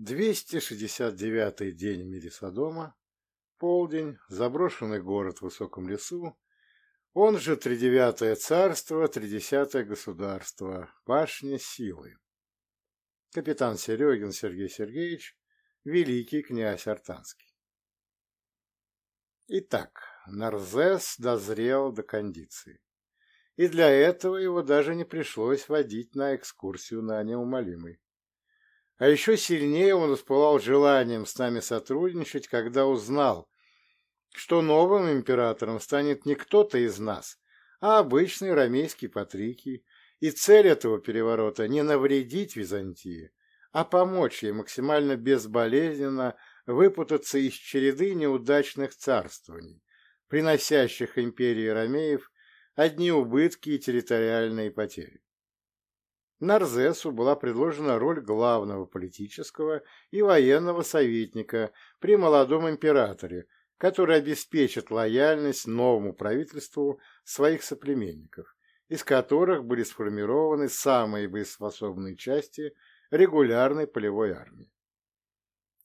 269-й день в мире Содома, полдень, заброшенный город в высоком лесу, он же тридевятое царство, тридесятое государство, башня силы. Капитан Серегин Сергей Сергеевич, великий князь Артанский. Итак, Нарзес дозрел до кондиции. И для этого его даже не пришлось водить на экскурсию на неумолимый. А еще сильнее он воспылал желанием с нами сотрудничать, когда узнал, что новым императором станет не кто-то из нас, а обычный ромейский патрикий, и цель этого переворота не навредить Византии, а помочь ей максимально безболезненно выпутаться из череды неудачных царствований, приносящих империи ромеев одни убытки и территориальные потери. Нарзесу была предложена роль главного политического и военного советника при молодом императоре, который обеспечит лояльность новому правительству своих соплеменников, из которых были сформированы самые боеспособные части регулярной полевой армии.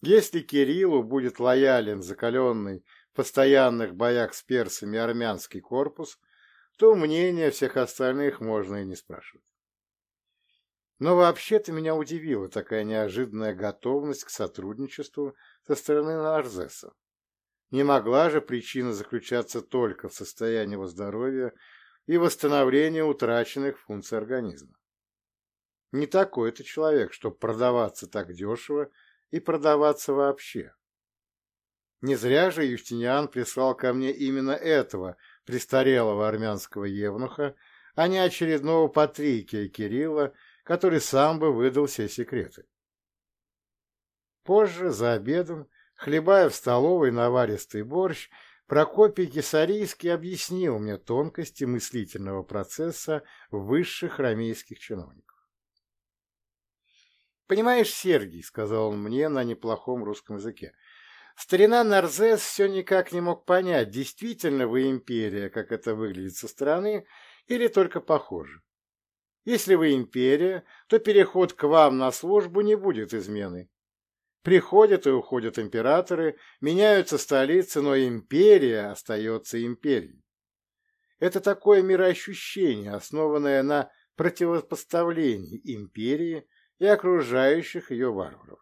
Если Кириллу будет лоялен закаленный в постоянных боях с персами армянский корпус, то мнение всех остальных можно и не спрашивать. Но вообще-то меня удивила такая неожиданная готовность к сотрудничеству со стороны Нарзеса. Не могла же причина заключаться только в состоянии его здоровья и восстановлении утраченных функций организма. Не такой это человек, чтобы продаваться так дешево и продаваться вообще. Не зря же Юстиниан прислал ко мне именно этого престарелого армянского евнуха, а не очередного Патрикия Кирилла, который сам бы выдал все секреты. Позже, за обедом, хлебая в столовой наваристый борщ, Прокопий Кисарийский объяснил мне тонкости мыслительного процесса высших ромейских чиновников. «Понимаешь, Сергий, — сказал он мне на неплохом русском языке, — старина Нарзес все никак не мог понять, действительно вы империя, как это выглядит со стороны, или только похоже. Если вы империя, то переход к вам на службу не будет изменой. Приходят и уходят императоры, меняются столицы, но империя остается империей. Это такое мироощущение, основанное на противопоставлении империи и окружающих ее варваров.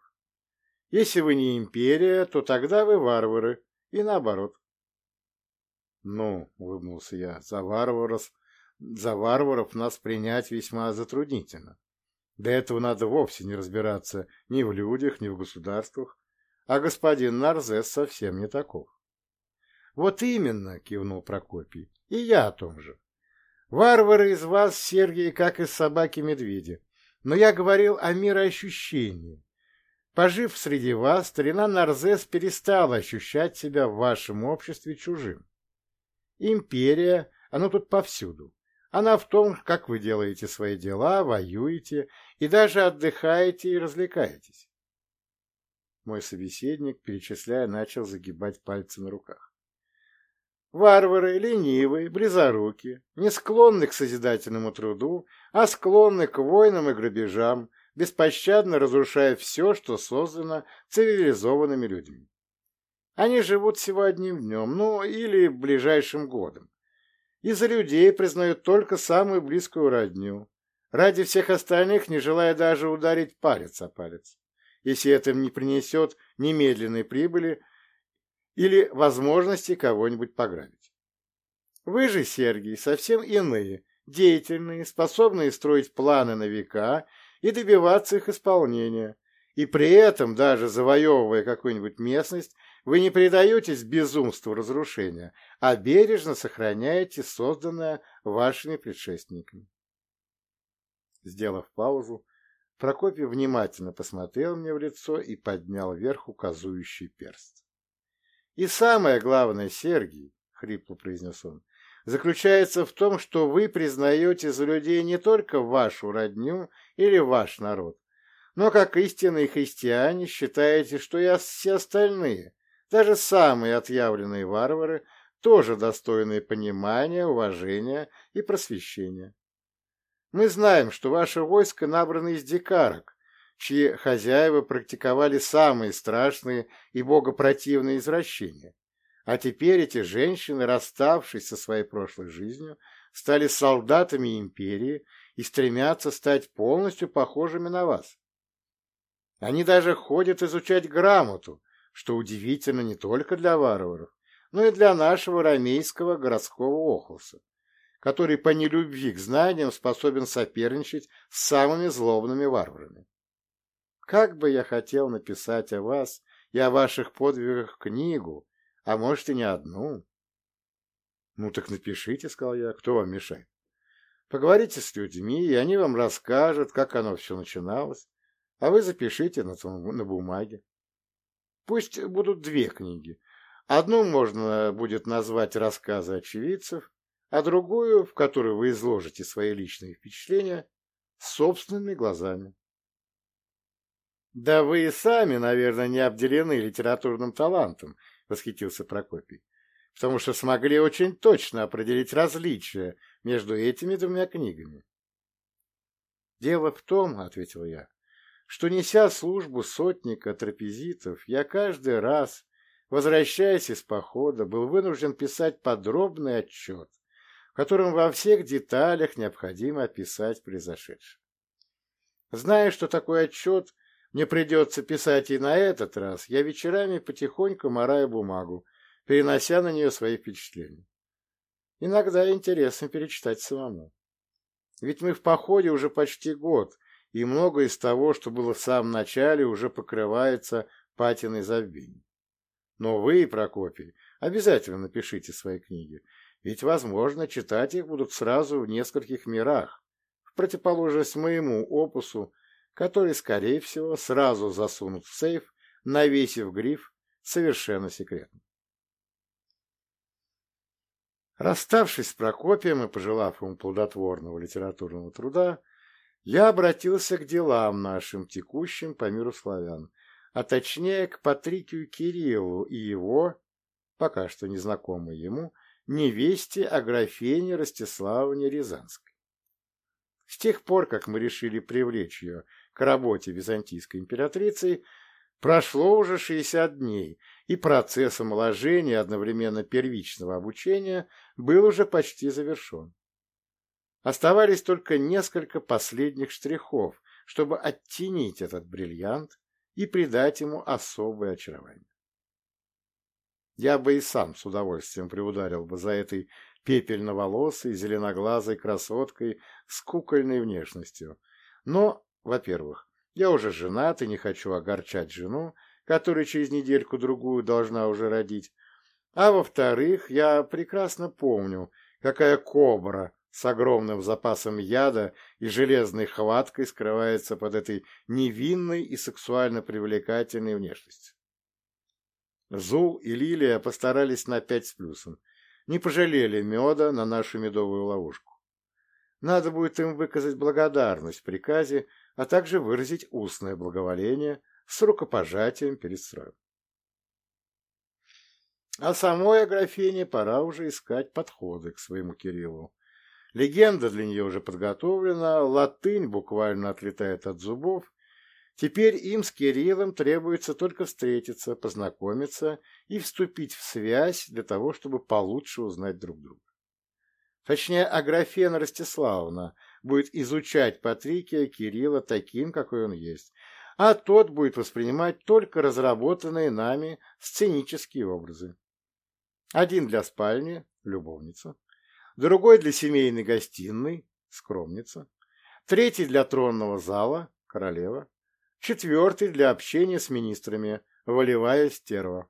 Если вы не империя, то тогда вы варвары, и наоборот. — Ну, — улыбнулся я, — за варваров за варваров нас принять весьма затруднительно. Для этого надо вовсе не разбираться ни в людях, ни в государствах, а господин Нарзес совсем не таков. — Вот именно, — кивнул Прокопий, — и я о том же. Варвары из вас, Сергий, как из собаки-медведи, но я говорил о мироощущении. Пожив среди вас, старина Нарзес перестал ощущать себя в вашем обществе чужим. Империя, оно тут повсюду. Она в том, как вы делаете свои дела, воюете и даже отдыхаете и развлекаетесь. Мой собеседник, перечисляя, начал загибать пальцы на руках. Варвары, ленивые, близоруки, не склонны к созидательному труду, а склонны к войнам и грабежам, беспощадно разрушая все, что создано цивилизованными людьми. Они живут всего одним днем, ну или ближайшим годом и за людей признают только самую близкую родню, ради всех остальных не желая даже ударить палец о палец, если это не принесет немедленной прибыли или возможности кого-нибудь пограбить. Вы же, Сергий, совсем иные, деятельные, способные строить планы на века и добиваться их исполнения, и при этом, даже завоевывая какую-нибудь местность, вы не предаетесь безумству разрушения, а бережно сохраняете созданное вашими предшественниками. Сделав паузу, Прокопий внимательно посмотрел мне в лицо и поднял вверх указующий перст. — И самое главное, Сергий, — хрипло произнес он, — заключается в том, что вы признаете за людей не только вашу родню или ваш народ, но как истинные христиане считаете, что и все остальные, даже самые отъявленные варвары, тоже достойные понимания, уважения и просвещения. Мы знаем, что ваше войско набрано из дикарок, чьи хозяева практиковали самые страшные и богопротивные извращения. А теперь эти женщины, расставшись со своей прошлой жизнью, стали солдатами империи и стремятся стать полностью похожими на вас. Они даже ходят изучать грамоту, что удивительно не только для варваров, но и для нашего рамейского городского охлуса, который по нелюбви к знаниям способен соперничать с самыми злобными варварами. Как бы я хотел написать о вас и о ваших подвигах книгу, а может и не одну. — Ну так напишите, — сказал я, — кто вам мешает? Поговорите с людьми, и они вам расскажут, как оно все начиналось, а вы запишите на, на бумаге. Пусть будут две книги. Одну можно будет назвать «Рассказы очевидцев», а другую, в которой вы изложите свои личные впечатления, собственными глазами. «Да вы и сами, наверное, не обделены литературным талантом», — восхитился Прокопий, «потому что смогли очень точно определить различия между этими двумя книгами». «Дело в том», — ответил я, — «что, неся службу сотника трапезитов, я каждый раз, возвращаясь из похода, был вынужден писать подробный отчет, в котором во всех деталях необходимо описать произошедшее. Зная, что такой отчет мне придется писать и на этот раз. Я вечерами потихоньку мораю бумагу, перенося на нее свои впечатления. Иногда интересно перечитать самому. Ведь мы в походе уже почти год, и многое из того, что было в самом начале, уже покрывается патиной забвения. Но вы, Прокопий, обязательно напишите свои книги, ведь, возможно, читать их будут сразу в нескольких мирах, в противоположность моему опусу который, скорее всего, сразу засунут в сейф, навесив гриф «Совершенно секретно». Расставшись с Прокопием и пожелав ему плодотворного литературного труда, я обратился к делам нашим текущим по миру славян, а точнее к Патрикию Кириллу и его, пока что незнакомой ему, невесте Аграфене Ростиславовне Рязанской. С тех пор, как мы решили привлечь ее к работе византийской императрицы, прошло уже 60 дней, и процесс омоложения одновременно первичного обучения был уже почти завершен. Оставались только несколько последних штрихов, чтобы оттенить этот бриллиант и придать ему особое очарование. Я бы и сам с удовольствием приударил бы за этой пепельноволосой, зеленоглазой красоткой с кукольной внешностью, но во-первых, я уже женат и не хочу огорчать жену, которая через недельку-другую должна уже родить. А во-вторых, я прекрасно помню, какая кобра с огромным запасом яда и железной хваткой скрывается под этой невинной и сексуально привлекательной внешностью. Зул и Лилия постарались на пять с плюсом, не пожалели меда на нашу медовую ловушку. Надо будет им выказать благодарность в приказе а также выразить устное благоволение с рукопожатием перед строем. А самой Аграфене пора уже искать подходы к своему Кириллу. Легенда для нее уже подготовлена, латынь буквально отлетает от зубов. Теперь им с Кириллом требуется только встретиться, познакомиться и вступить в связь для того, чтобы получше узнать друг друга. Точнее, Аграфена Ростиславовна будет изучать Патрикия Кирилла таким, какой он есть, а тот будет воспринимать только разработанные нами сценические образы. Один для спальни – любовница, другой для семейной гостиной – скромница, третий для тронного зала – королева, четвертый для общения с министрами – волевая стерва.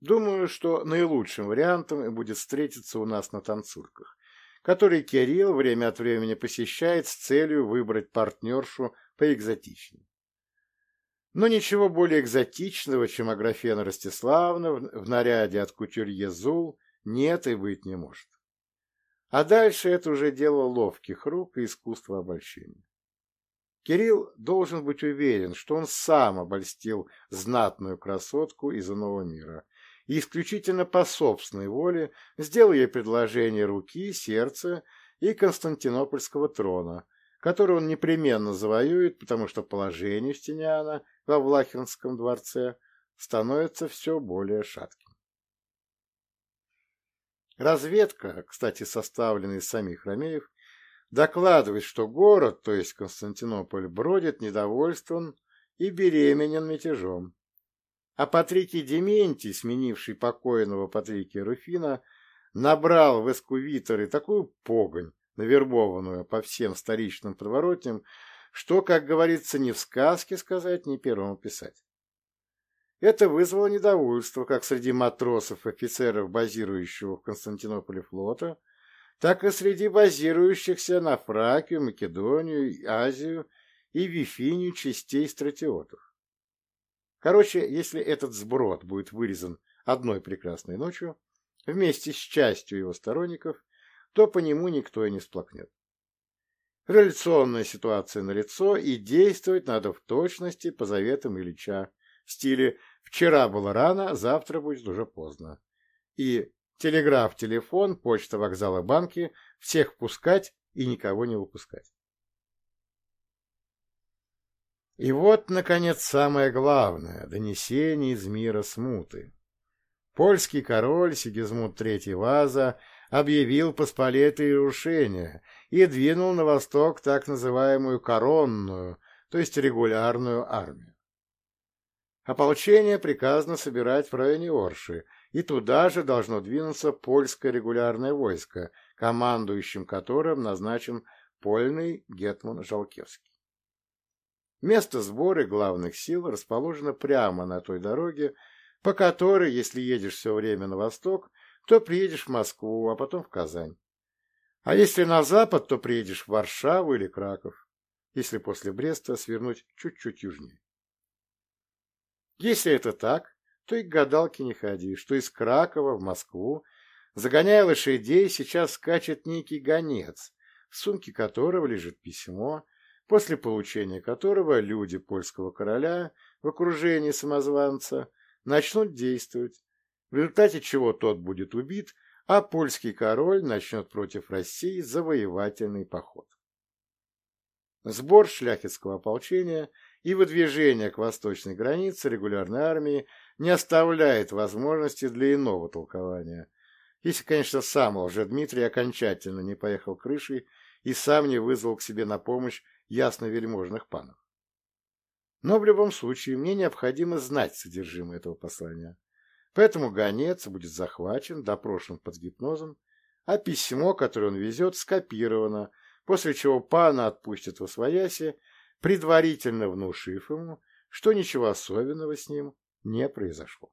Думаю, что наилучшим вариантом будет встретиться у нас на танцульках, который Кирилл время от времени посещает с целью выбрать партнершу поэкзотичнее. Но ничего более экзотичного, чем Аграфена Ростиславна в наряде от кутюрье Зул, нет и быть не может. А дальше это уже дело ловких рук и искусства обольщения. Кирилл должен быть уверен, что он сам обольстил знатную красотку из иного мира – и исключительно по собственной воле сделал ей предложение руки, сердца и Константинопольского трона, которую он непременно завоюет, потому что положение Стениана во Влахинском дворце становится все более шатким. Разведка, кстати, составленная из самих ромеев, докладывает, что город, то есть Константинополь, бродит недовольствован и беременен мятежом. А Патрикий Дементий, сменивший покойного Патрикия Руфина, набрал в эскувиторы такую погонь, навербованную по всем столичным подворотням, что, как говорится, ни в сказке сказать, ни первому писать. Это вызвало недовольство как среди матросов и офицеров, базирующего в Константинополе флота, так и среди базирующихся на Фракию, Македонию, Азию и Вифинию частей стратиотов. Короче, если этот сброд будет вырезан одной прекрасной ночью, вместе с частью его сторонников, то по нему никто и не сплакнет. Реляционная ситуация налицо, и действовать надо в точности по заветам Ильича, в стиле «вчера было рано, завтра будет уже поздно». И телеграф, телефон, почта, вокзалы, банки – всех пускать и никого не выпускать. И вот, наконец, самое главное – донесение из мира смуты. Польский король Сигизмунд III Ваза объявил посполитые рушения и двинул на восток так называемую коронную, то есть регулярную армию. Ополчение приказано собирать в районе Орши, и туда же должно двинуться польское регулярное войско, командующим которым назначен польный гетман Жалкевский. Место сбора главных сил расположено прямо на той дороге, по которой, если едешь все время на восток, то приедешь в Москву, а потом в Казань. А если на запад, то приедешь в Варшаву или Краков, если после Бреста свернуть чуть-чуть южнее. Если это так, то и к гадалке не ходи, что из Кракова в Москву, загоняя лошадей, сейчас скачет некий гонец, в сумке которого лежит письмо, после получения которого люди польского короля в окружении самозванца начнут действовать, в результате чего тот будет убит, а польский король начнет против России завоевательный поход. Сбор шляхетского ополчения и выдвижение к восточной границе регулярной армии не оставляет возможности для иного толкования, если, конечно, сам Дмитрий окончательно не поехал крышей и сам не вызвал к себе на помощь ясновельможных панов. Но в любом случае мне необходимо знать содержимое этого послания. Поэтому гонец будет захвачен, допрошен под гипнозом, а письмо, которое он везет, скопировано, после чего пана отпустят во свояси, предварительно внушив ему, что ничего особенного с ним не произошло.